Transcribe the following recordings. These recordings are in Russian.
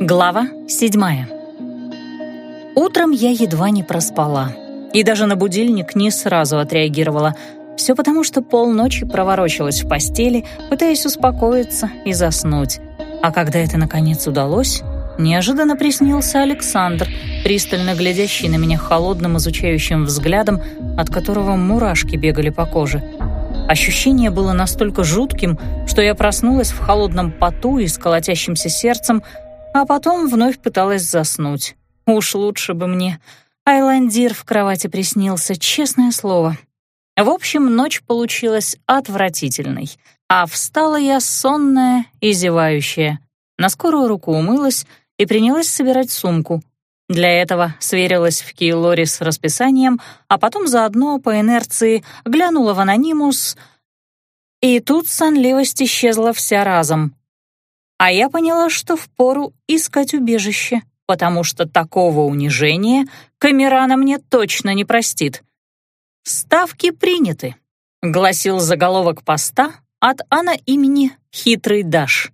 Глава седьмая. Утром я едва не проспала. И даже на будильник не сразу отреагировала. Все потому, что полночи проворочилась в постели, пытаясь успокоиться и заснуть. А когда это наконец удалось, неожиданно приснился Александр, пристально глядящий на меня холодным изучающим взглядом, от которого мурашки бегали по коже. Ощущение было настолько жутким, что я проснулась в холодном поту и с колотящимся сердцем, а потом вновь пыталась заснуть. Уж лучше бы мне. Айландир в кровати приснился, честное слово. В общем, ночь получилась отвратительной, а встала я сонная и зевающая. На скорую руку умылась и принялась собирать сумку. Для этого сверилась в Кейлоре с расписанием, а потом заодно по инерции глянула в анонимус, и тут сонливость исчезла вся разом. А я поняла, что впору искать убежище, потому что такого унижения Камерана мне точно не простит. «Ставки приняты», — гласил заголовок поста от Анна имени «Хитрый Даш».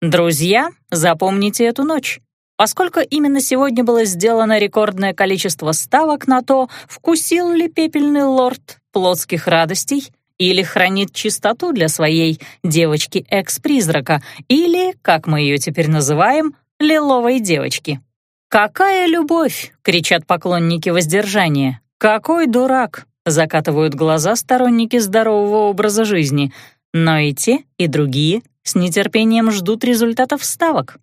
«Друзья, запомните эту ночь. Поскольку именно сегодня было сделано рекордное количество ставок на то, вкусил ли пепельный лорд плотских радостей, или хранит чистоту для своей девочки-экс-призрака, или, как мы ее теперь называем, лиловой девочки. «Какая любовь!» — кричат поклонники воздержания. «Какой дурак!» — закатывают глаза сторонники здорового образа жизни. Но и те, и другие с нетерпением ждут результатов ставок.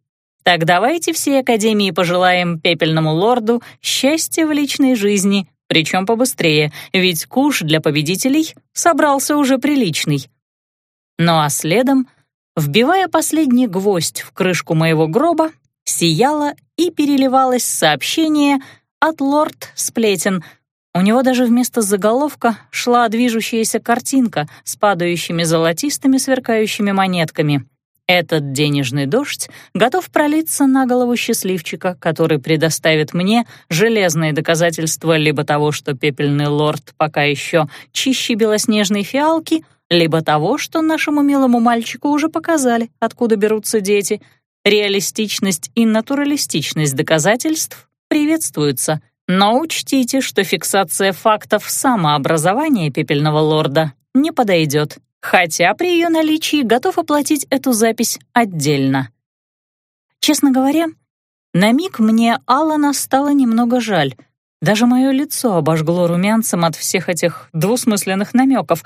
Так давайте всей Академии пожелаем пепельному лорду счастья в личной жизни, причем побыстрее, ведь куш для победителей собрался уже приличный. Ну а следом, вбивая последний гвоздь в крышку моего гроба, сияло и переливалось сообщение от лорд Сплетен. У него даже вместо заголовка шла движущаяся картинка с падающими золотистыми сверкающими монетками — этот денежный дождь готов пролиться на голову счастливчика, который предоставит мне железные доказательства либо того, что пепельный лорд пока еще чище белоснежной фиалки, либо того, что нашему милому мальчику уже показали, откуда берутся дети. Реалистичность и натуралистичность доказательств приветствуются, но учтите, что фиксация фактов самообразования пепельного лорда не подойдет хотя при ее наличии готов оплатить эту запись отдельно. Честно говоря, на миг мне Алана стало немного жаль. Даже мое лицо обожгло румянцем от всех этих двусмысленных намеков.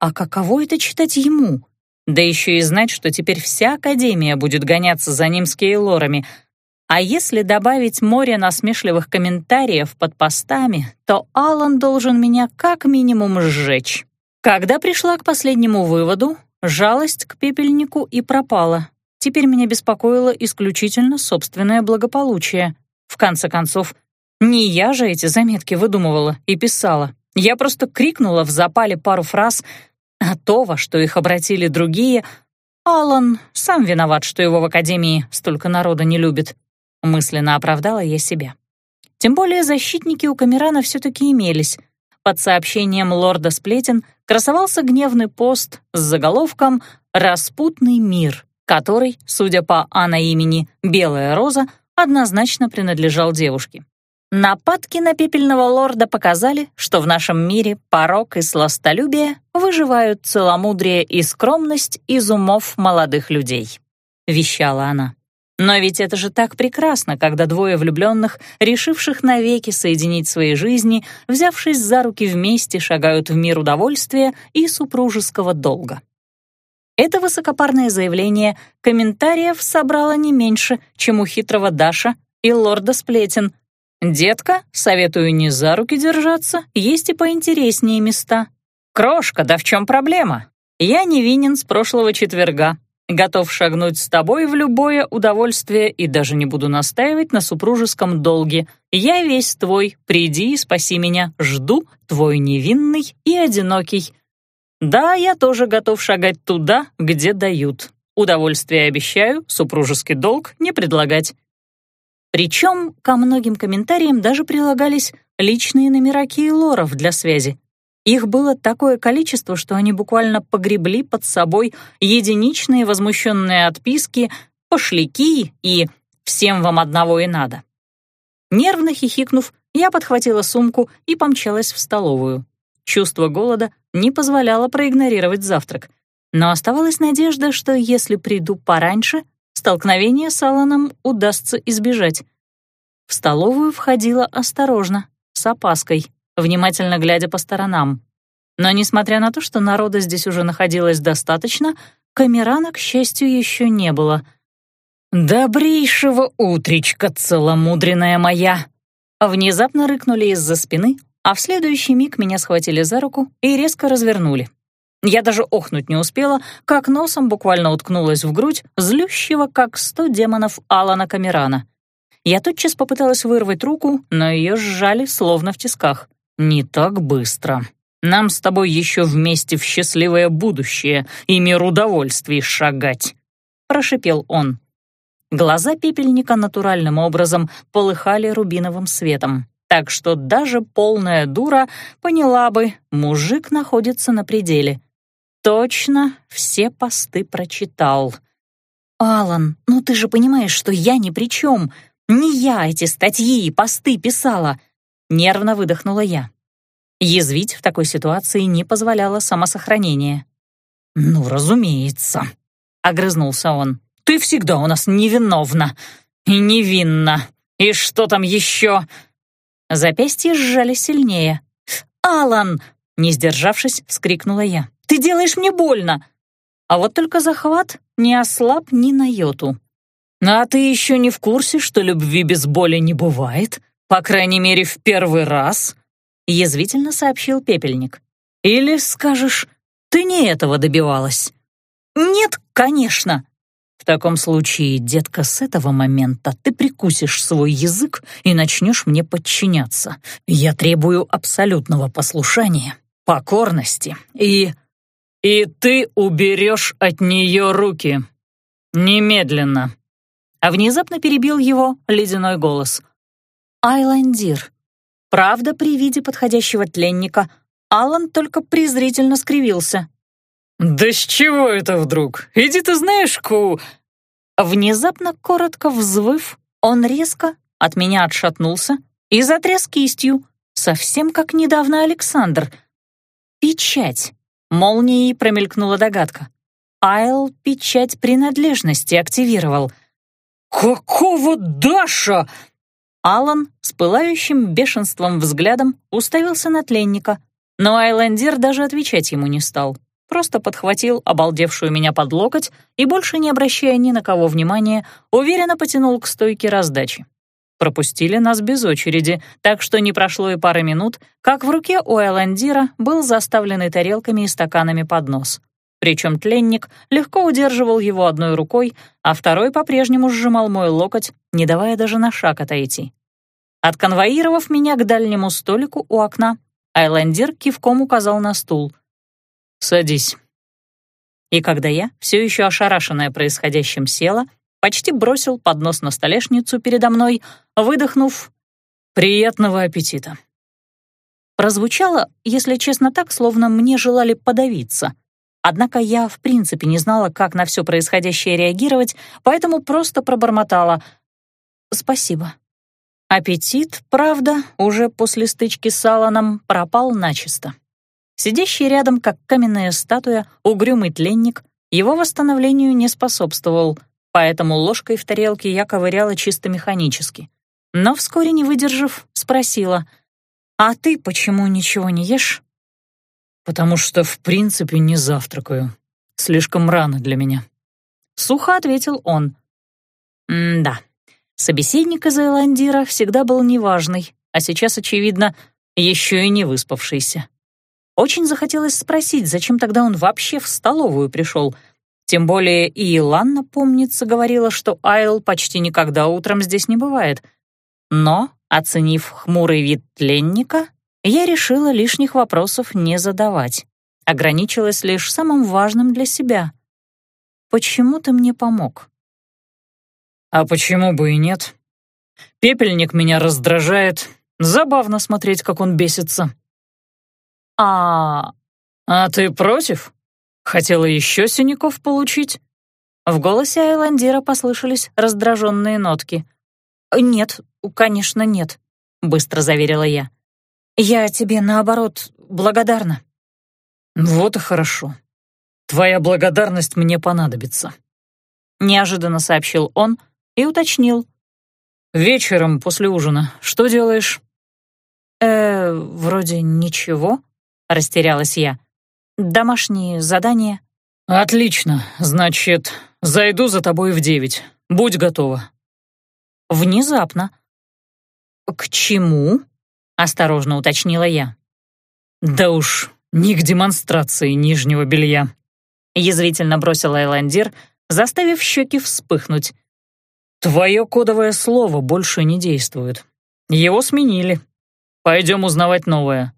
А каково это читать ему? Да еще и знать, что теперь вся Академия будет гоняться за ним с Кейлорами. А если добавить море насмешливых комментариев под постами, то Алан должен меня как минимум сжечь. Когда пришла к последнему выводу, жалость к пепельнику и пропала. Теперь меня беспокоило исключительно собственное благополучие. В конце концов, не я же эти заметки выдумывала и писала. Я просто крикнула в запале пару фраз, а то, во что их обратили другие, Алан сам виноват, что его в Академии столько народа не любит. Мысленно оправдала я себя. Тем более защитники у Камерана все-таки имелись. Под сообщением лорда Сплетен красовался гневный пост с заголовком «Распутный мир», который, судя по Анна имени «Белая роза», однозначно принадлежал девушке. Нападки на пепельного лорда показали, что в нашем мире порок и сластолюбие выживают целомудрие и скромность из умов молодых людей, — вещала она. Но ведь это же так прекрасно, когда двое влюбленных, решивших навеки соединить свои жизни, взявшись за руки вместе, шагают в мир удовольствия и супружеского долга. Это высокопарное заявление комментариев собрало не меньше, чем у хитрого Даша и лорда Сплетен. «Детка, советую не за руки держаться, есть и поинтереснее места». «Крошка, да в чем проблема? Я невинен с прошлого четверга, Готов шагнуть с тобой в любое удовольствие и даже не буду настаивать на супружеском долге. Я весь твой, приди и спаси меня, жду, твой невинный и одинокий. Да, я тоже готов шагать туда, где дают. Удовольствие обещаю, супружеский долг не предлагать. Причем ко многим комментариям даже прилагались личные номера кейлоров для связи. Их было такое количество, что они буквально погребли под собой единичные возмущенные отписки, пошляки и Всем вам одного и надо». Нервно хихикнув, я подхватила сумку и помчалась в столовую. Чувство голода не позволяло проигнорировать завтрак. Но оставалась надежда, что если приду пораньше, столкновение с Алланом удастся избежать. В столовую входила осторожно, с опаской, внимательно глядя по сторонам. Но несмотря на то, что народа здесь уже находилось достаточно, Камерана, к счастью, еще не было. «Добрейшего утречка, целомудренная моя!» Внезапно рыкнули из-за спины, а в следующий миг меня схватили за руку и резко развернули. Я даже охнуть не успела, как носом буквально уткнулась в грудь злющего, как сто демонов Алана Камерана. Я тотчас попыталась вырвать руку, но ее сжали, словно в тисках. «Не так быстро. Нам с тобой еще вместе в счастливое будущее и мир удовольствий шагать», — прошипел он. Глаза пепельника натуральным образом полыхали рубиновым светом, так что даже полная дура поняла бы, мужик находится на пределе. Точно все посты прочитал. «Алан, ну ты же понимаешь, что я ни при чем. Не я эти статьи и посты писала!» Нервно выдохнула я. Язвить в такой ситуации не позволяло самосохранение. «Ну, разумеется», — огрызнулся он. «Ты всегда у нас невиновна и невинна. И что там еще?» Запястья сжали сильнее. «Алан!» — не сдержавшись, вскрикнула я. «Ты делаешь мне больно!» А вот только захват не ослаб ни на йоту. «А ты еще не в курсе, что любви без боли не бывает? По крайней мере, в первый раз?» — язвительно сообщил пепельник. «Или скажешь, ты не этого добивалась?» «Нет, конечно!» «В таком случае, детка, с этого момента ты прикусишь свой язык и начнешь мне подчиняться. Я требую абсолютного послушания, покорности и...» «И ты уберешь от нее руки. Немедленно!» А внезапно перебил его ледяной голос. «Айландир, Правда, при виде подходящего тленника Алан только презрительно скривился. «Да с чего это вдруг? Иди ты знаешь, Ку...» Внезапно, коротко взвыв, он резко от меня отшатнулся и затряс кистью, совсем как недавно Александр. «Печать!» — молнией промелькнула догадка. Айл печать принадлежности активировал. «Какого Даша?» Алан с пылающим бешенством взглядом уставился на тленника, но Айлендер даже отвечать ему не стал. Просто подхватил обалдевшую меня под локоть и, больше не обращая ни на кого внимания, уверенно потянул к стойке раздачи. Пропустили нас без очереди, так что не прошло и пары минут, как в руке у Айландира был заставленный тарелками и стаканами поднос. Причем тленник легко удерживал его одной рукой, а второй по-прежнему сжимал мой локоть, не давая даже на шаг отойти. Отконвоировав меня к дальнему столику у окна, Айлендер кивком указал на стул. «Садись». И когда я, все еще ошарашенная происходящим, села, почти бросил поднос на столешницу передо мной, выдохнув «Приятного аппетита». Прозвучало, если честно так, словно мне желали подавиться — Однако я в принципе не знала, как на все происходящее реагировать, поэтому просто пробормотала «Спасибо». Аппетит, правда, уже после стычки с Аланом пропал начисто. Сидящий рядом, как каменная статуя, угрюмый тленник, его восстановлению не способствовал, поэтому ложкой в тарелке я ковыряла чисто механически. Но вскоре, не выдержав, спросила, «А ты почему ничего не ешь?» «Потому что в принципе не завтракаю. Слишком рано для меня». Сухо ответил он. «М-да, собеседник из Эйландира всегда был неважный, а сейчас, очевидно, еще и не выспавшийся. Очень захотелось спросить, зачем тогда он вообще в столовую пришел. Тем более и Иланна, помнится, говорила, что Айл почти никогда утром здесь не бывает. Но, оценив хмурый вид тленника, я решила лишних вопросов не задавать. Ограничилась лишь самым важным для себя. «Почему ты мне помог?» «А почему бы и нет? Пепельник меня раздражает. Забавно смотреть, как он бесится». «А... а ты против? Хотела еще синяков получить?» В голосе Айландира послышались раздраженные нотки. «Нет, конечно, нет», — быстро заверила я. «Я тебе, наоборот, благодарна». «Вот и хорошо. Твоя благодарность мне понадобится», — неожиданно сообщил он и уточнил. «Вечером после ужина что делаешь?» «Э, вроде ничего», — растерялась я. «Домашние задания». «Отлично. Значит, зайду за тобой в девять. Будь готова». Внезапно. «К чему?» — осторожно уточнила я. «Да уж, не к демонстрации нижнего белья», — язвительно бросил Айландир, заставив щеки вспыхнуть. «Твое кодовое слово больше не действует. Его сменили. Пойдем узнавать новое».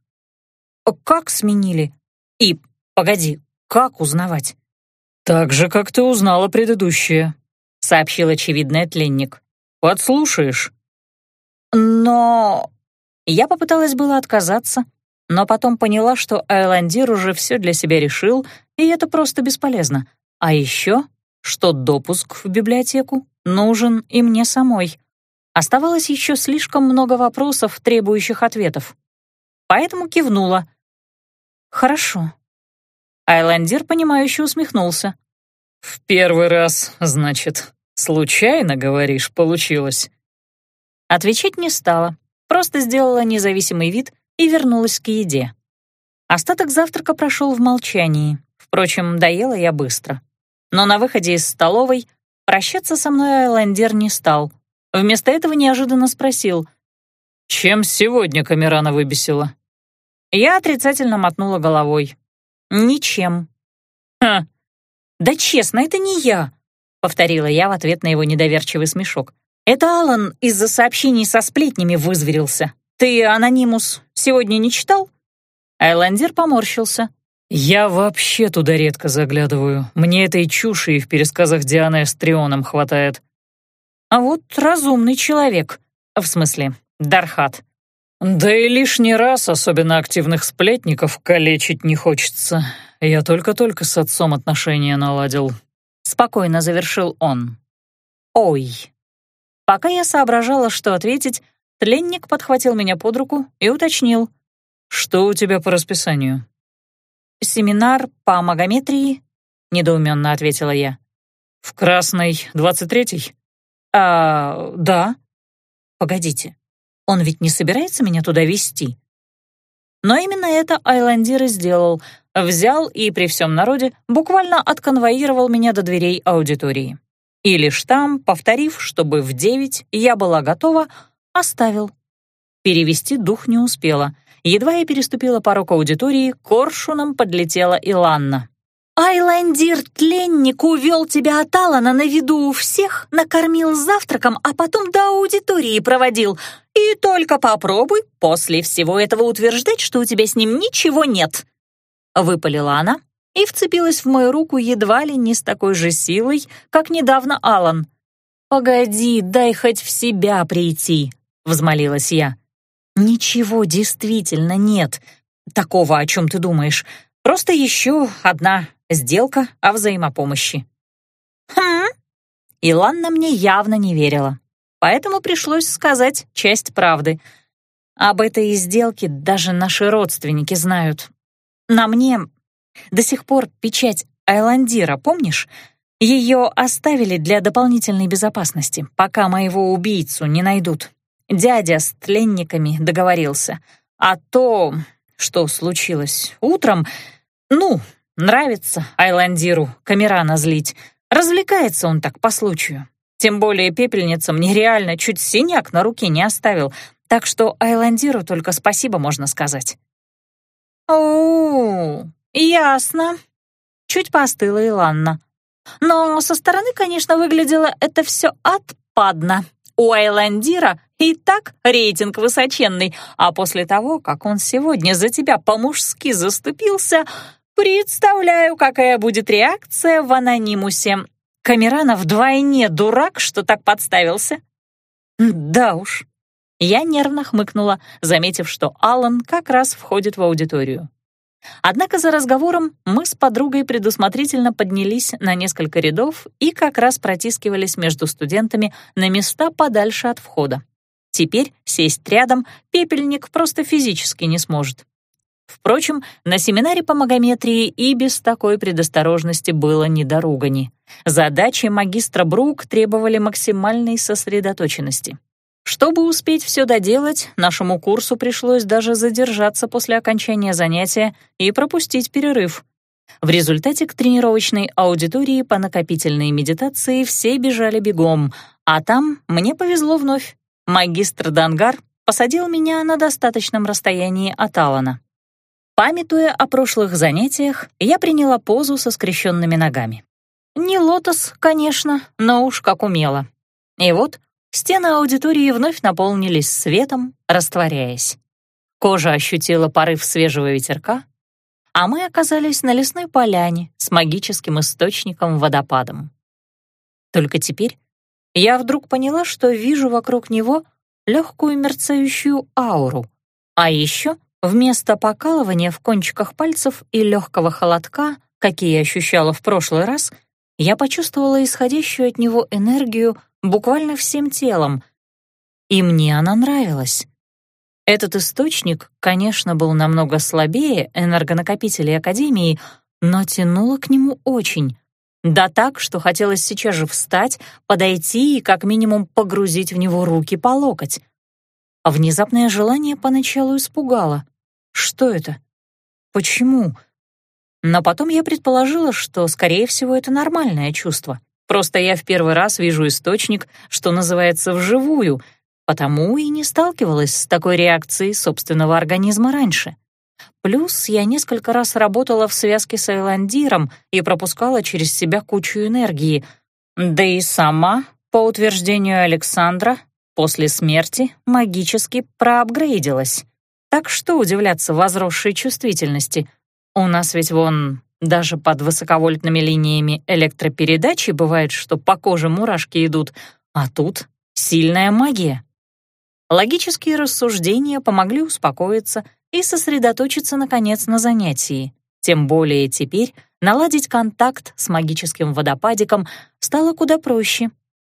«Как сменили? И, погоди, как узнавать?» «Так же, как ты узнала предыдущее», — сообщил очевидный тленник. «Подслушаешь». «Но...» Я попыталась было отказаться, но потом поняла, что Айландир уже все для себя решил, и это просто бесполезно. А еще, что допуск в библиотеку нужен и мне самой. Оставалось еще слишком много вопросов, требующих ответов. Поэтому кивнула. «Хорошо». Айландир, понимающе усмехнулся. «В первый раз, значит, случайно, говоришь, получилось?» Отвечать не стала, просто сделала независимый вид и вернулась к еде. Остаток завтрака прошел в молчании. Впрочем, доела я быстро. Но на выходе из столовой прощаться со мной Айландер не стал. Вместо этого неожиданно спросил. «Чем сегодня Камерана выбесила?» Я отрицательно мотнула головой. «Ничем». «Ха!» «Да честно, это не я», — повторила я в ответ на его недоверчивый смешок. «Это Алан из-за сообщений со сплетнями вызверился. Ты, анонимус, сегодня не читал?» Айландер поморщился. «Я вообще туда редко заглядываю. Мне этой чуши и в пересказах Дианы с Трионом хватает». «А вот разумный человек. В смысле, Дархат. Да и лишний раз особенно активных сплетников калечить не хочется. Я только-только с отцом отношения наладил. Спокойно завершил он. Ой. Пока я соображала, что ответить, тленник подхватил меня под руку и уточнил. «Что у тебя по расписанию?» «Семинар по магометрии», — недоуменно ответила я. «В Красной, двадцать третий?» «А, да». «Погодите, он ведь не собирается меня туда вести. Но именно это Айландир и сделал. Взял и при всем народе буквально отконвоировал меня до дверей аудитории. И лишь там, повторив, чтобы в девять я была готова, оставил. Перевести дух не успела. Едва я переступила порог аудитории, коршуном подлетела Иланна. Айландир-тленник увел тебя от Алана на виду у всех, накормил завтраком, а потом до аудитории проводил. И только попробуй после всего этого утверждать, что у тебя с ним ничего нет. Выпалила она и вцепилась в мою руку едва ли не с такой же силой, как недавно Алан. «Погоди, дай хоть в себя прийти», — взмолилась я. «Ничего действительно нет. Такого, о чем ты думаешь. Просто еще одна Сделка о взаимопомощи. Хм? Иланна мне явно не верила, поэтому пришлось сказать часть правды. Об этой сделке даже наши родственники знают. На мне до сих пор печать Айландира, помнишь? Ее оставили для дополнительной безопасности, пока моего убийцу не найдут. Дядя с тленниками договорился. А то, что случилось утром, ну, Нравится Айландиру Камерана злить. Развлекается он так по случаю. Тем более пепельница мне реально чуть синяк на руке не оставил, так что Айландиру только спасибо можно сказать. «О, ясно», — чуть поостыла Иланна. «Но со стороны, конечно, выглядело это все отпадно. У Айландира и так рейтинг высоченный, а после того, как он сегодня за тебя по-мужски заступился, Представляю, какая будет реакция в анонимусе. Камерана вдвойне дурак, что так подставился. Да уж. Я нервно хмыкнула, заметив, что Алан как раз входит в аудиторию. Однако за разговором мы с подругой предусмотрительно поднялись на несколько рядов и как раз протискивались между студентами на места подальше от входа. Теперь сесть рядом пепельник просто физически не сможет. Впрочем, на семинаре по магометрии и без такой предосторожности было не до ругани. Задачи магистра Брук требовали максимальной сосредоточенности. Чтобы успеть все доделать, нашему курсу пришлось даже задержаться после окончания занятия и пропустить перерыв. В результате к тренировочной аудитории по накопительной медитации все бежали бегом, а там мне повезло вновь. Магистр Дангар посадил меня на достаточном расстоянии от Алана. Памятуя о прошлых занятиях, я приняла позу со скрещенными ногами. Не лотос, конечно, но уж как умела. И вот стены аудитории вновь наполнились светом, растворяясь. Кожа ощутила порыв свежего ветерка, а мы оказались на лесной поляне с магическим источником-водопадом. Только теперь я вдруг поняла, что вижу вокруг него легкую мерцающую ауру, а еще — Вместо покалывания в кончиках пальцев и легкого холодка, какие я ощущала в прошлый раз, я почувствовала исходящую от него энергию буквально всем телом. И мне она нравилась. Этот источник, конечно, был намного слабее энергонакопителей Академии, но тянуло к нему очень. Да так, что хотелось сейчас же встать, подойти и как минимум погрузить в него руки по локоть. А внезапное желание поначалу испугало. Что это? Почему? Но потом я предположила, что, скорее всего, это нормальное чувство. Просто я в первый раз вижу источник, что называется, вживую, потому и не сталкивалась с такой реакцией собственного организма раньше. Плюс я несколько раз работала в связке с Айландиром и пропускала через себя кучу энергии. Да и сама, по утверждению Александра, после смерти магически проапгрейдилась. Так что удивляться возросшей чувствительности? У нас ведь вон даже под высоковольтными линиями электропередачи бывает, что по коже мурашки идут, а тут сильная магия. Логические рассуждения помогли успокоиться и сосредоточиться, наконец, на занятии. Тем более теперь наладить контакт с магическим водопадиком стало куда проще.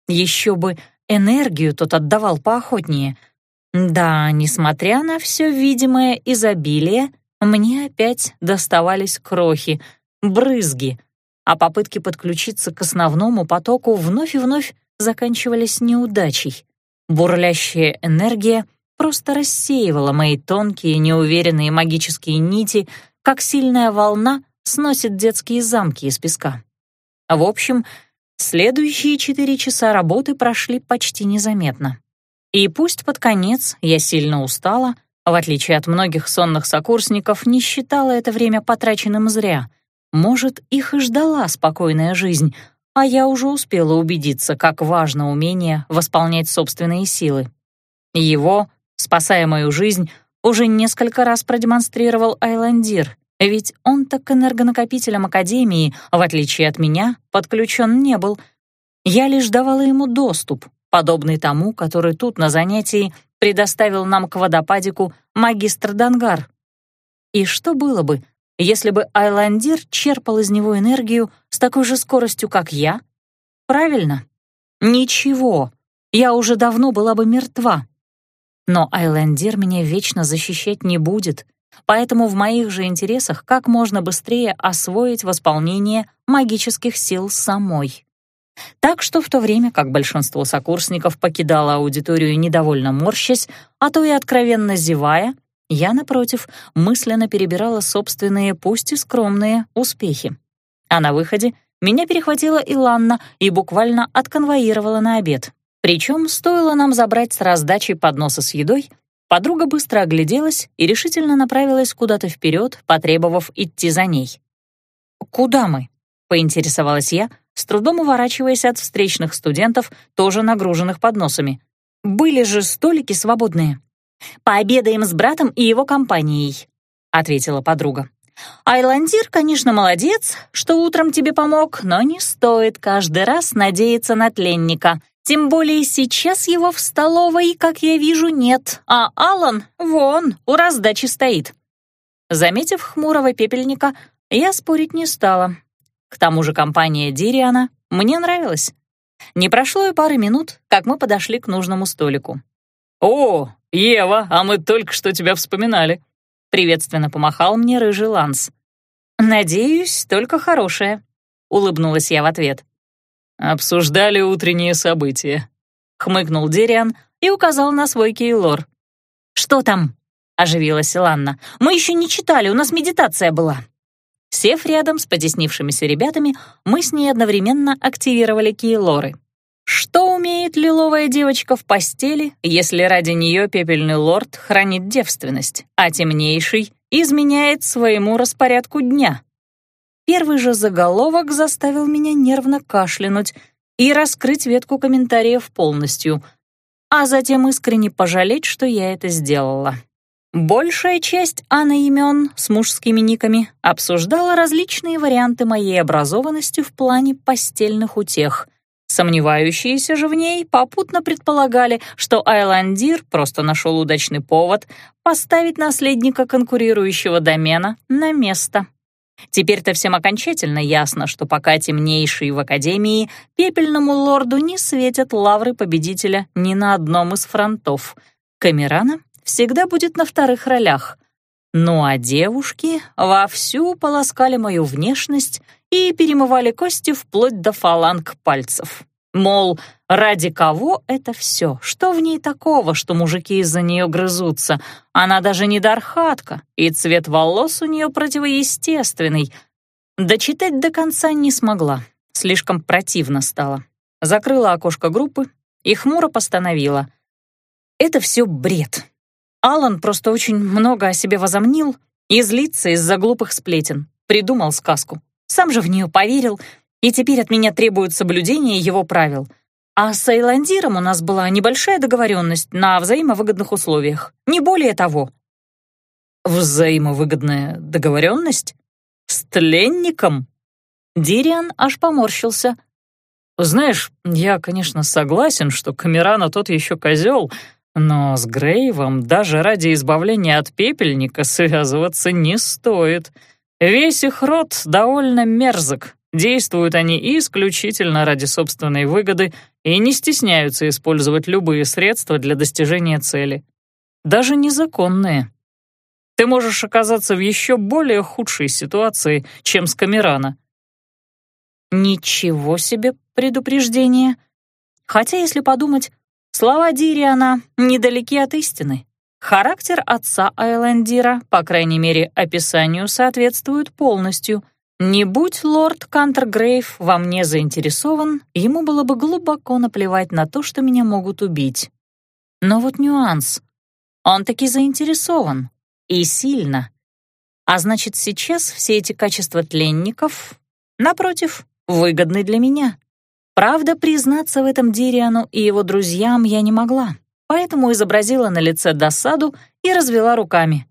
Еще бы энергию тот отдавал поохотнее — да, несмотря на все видимое изобилие, мне опять доставались крохи, брызги, а попытки подключиться к основному потоку вновь и вновь заканчивались неудачей. Бурлящая энергия просто рассеивала мои тонкие, неуверенные магические нити, как сильная волна сносит детские замки из песка. В общем, следующие четыре часа работы прошли почти незаметно. И пусть под конец я сильно устала, в отличие от многих сонных сокурсников, не считала это время потраченным зря. Может, их и ждала спокойная жизнь, а я уже успела убедиться, как важно умение восполнять собственные силы. Его, спасая мою жизнь, уже несколько раз продемонстрировал Айландир, ведь он-то к энергонакопителям Академии, в отличие от меня, подключен не был. Я лишь давала ему доступ, подобный тому, который тут на занятии предоставил нам к водопадику магистр Дангар. И что было бы, если бы Айландир черпал из него энергию с такой же скоростью, как я? Правильно. Ничего. Я уже давно была бы мертва. Но Айландир меня вечно защищать не будет, поэтому в моих же интересах как можно быстрее освоить восполнение магических сил самой. Так что в то время, как большинство сокурсников покидало аудиторию недовольно морщась, а то и откровенно зевая, я, напротив, мысленно перебирала собственные, пусть и скромные, успехи. А на выходе меня перехватила Иланна и буквально отконвоировала на обед. Причем стоило нам забрать с раздачи подноса с едой, подруга быстро огляделась и решительно направилась куда-то вперед, потребовав идти за ней. «Куда мы?» — поинтересовалась я, с трудом уворачиваясь от встречных студентов, тоже нагруженных подносами. «Были же столики свободные». «Пообедаем с братом и его компанией», — ответила подруга. «Айландир, конечно, молодец, что утром тебе помог, но не стоит каждый раз надеяться на тленника. Тем более сейчас его в столовой, как я вижу, нет, а Алан вон у раздачи стоит». Заметив хмурого пепельника, я спорить не стала. К тому же компания Дириана мне нравилась. Не прошло и пары минут, как мы подошли к нужному столику. «О, Ева, а мы только что тебя вспоминали», — приветственно помахал мне рыжий Ланс. «Надеюсь, только хорошее», — улыбнулась я в ответ. «Обсуждали утренние события», — хмыкнул Дириан и указал на свой кейлор. «Что там?» — оживилась Иланна. «Мы еще не читали, у нас медитация была». Сев рядом с потеснившимися ребятами, мы с ней одновременно активировали кейлоры. Что умеет лиловая девочка в постели, если ради нее пепельный лорд хранит девственность, а темнейший изменяет своему распорядку дня? Первый же заголовок заставил меня нервно кашлянуть и раскрыть ветку комментариев полностью, а затем искренне пожалеть, что я это сделала. Большая часть имен с мужскими никами обсуждала различные варианты моей образованности в плане постельных утех. Сомневающиеся же в ней попутно предполагали, что Айландир просто нашел удачный повод поставить наследника конкурирующего домена на место. Теперь-то всем окончательно ясно, что пока темнейшие в Академии, пепельному лорду не светят лавры победителя ни на одном из фронтов. Камерана всегда будет на вторых ролях. Ну а девушки вовсю полоскали мою внешность и перемывали кости вплоть до фаланг пальцев. Мол, ради кого это все? Что в ней такого, что мужики из-за нее грызутся? Она даже не дархатка, и цвет волос у нее противоестественный. Дочитать до конца не смогла, слишком противно стало. Закрыла окошко группы и хмуро постановила. Это все бред. Алан просто очень много о себе возомнил и злится из-за глупых сплетен. Придумал сказку. Сам же в нее поверил, и теперь от меня требуют соблюдения его правил. А с Эйландиром у нас была небольшая договоренность на взаимовыгодных условиях. Не более того. Взаимовыгодная договоренность? С тленником? Дириан аж поморщился. Знаешь, я, конечно, согласен, что Камерана тот еще козел, но с Грейвом даже ради избавления от пепельника связываться не стоит. Весь их род довольно мерзок. Действуют они исключительно ради собственной выгоды и не стесняются использовать любые средства для достижения цели. Даже незаконные. Ты можешь оказаться в еще более худшей ситуации, чем с Камерана. Ничего себе предупреждение. Хотя, если подумать, Слова Дириана недалеки от истины. Характер отца Айлендира, по крайней мере, описанию соответствует полностью. Не будь лорд Кантергрейв во мне заинтересован, ему было бы глубоко наплевать на то, что меня могут убить. Но вот нюанс. Он таки заинтересован. И сильно. А значит, сейчас все эти качества тленников, напротив, выгодны для меня. Правда, признаться в этом Дириану и его друзьям я не могла, поэтому изобразила на лице досаду и развела руками.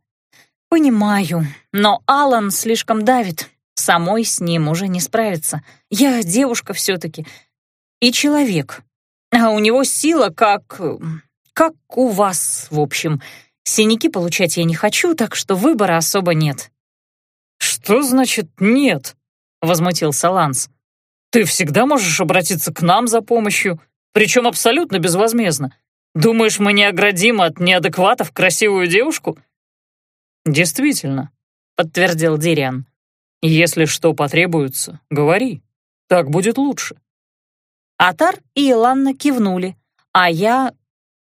«Понимаю, но Алан слишком давит. Самой с ним уже не справиться. Я девушка все-таки и человек. А у него сила как... как у вас, в общем. Синяки получать я не хочу, так что выбора особо нет». «Что значит «нет»?» — возмутился Ланс. Ты всегда можешь обратиться к нам за помощью, причем абсолютно безвозмездно. Думаешь, мы не оградим от неадекватов красивую девушку?» «Действительно», — подтвердил Дириан. «Если что потребуется, говори. Так будет лучше». Атар и Иланна кивнули, а я...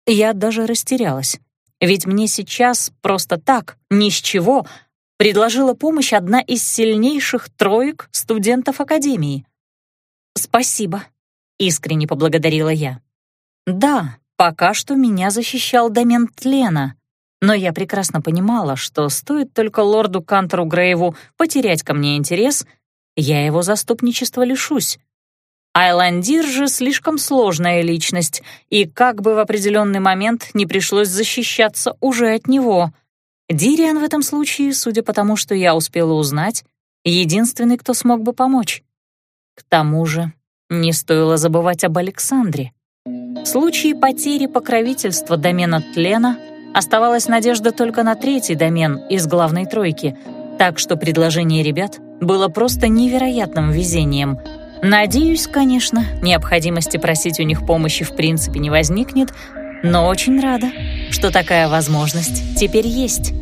я даже растерялась. Ведь мне сейчас просто так, ни с чего, предложила помощь одна из сильнейших троек студентов Академии. «Спасибо», — искренне поблагодарила я. «Да, пока что меня защищал домен тлена, но я прекрасно понимала, что стоит только лорду Кантору Грейву потерять ко мне интерес, я его заступничества лишусь. Айландир же слишком сложная личность, и как бы в определенный момент не пришлось защищаться уже от него. Дириан в этом случае, судя по тому, что я успела узнать, единственный, кто смог бы помочь. К тому же не стоило забывать об Александре. В случае потери покровительства домена тлена Оставалась надежда только на третий домен из главной тройки, так что предложение ребят было просто невероятным везением. Надеюсь, конечно, необходимости просить у них помощи в принципе не возникнет, но очень рада, что такая возможность теперь есть.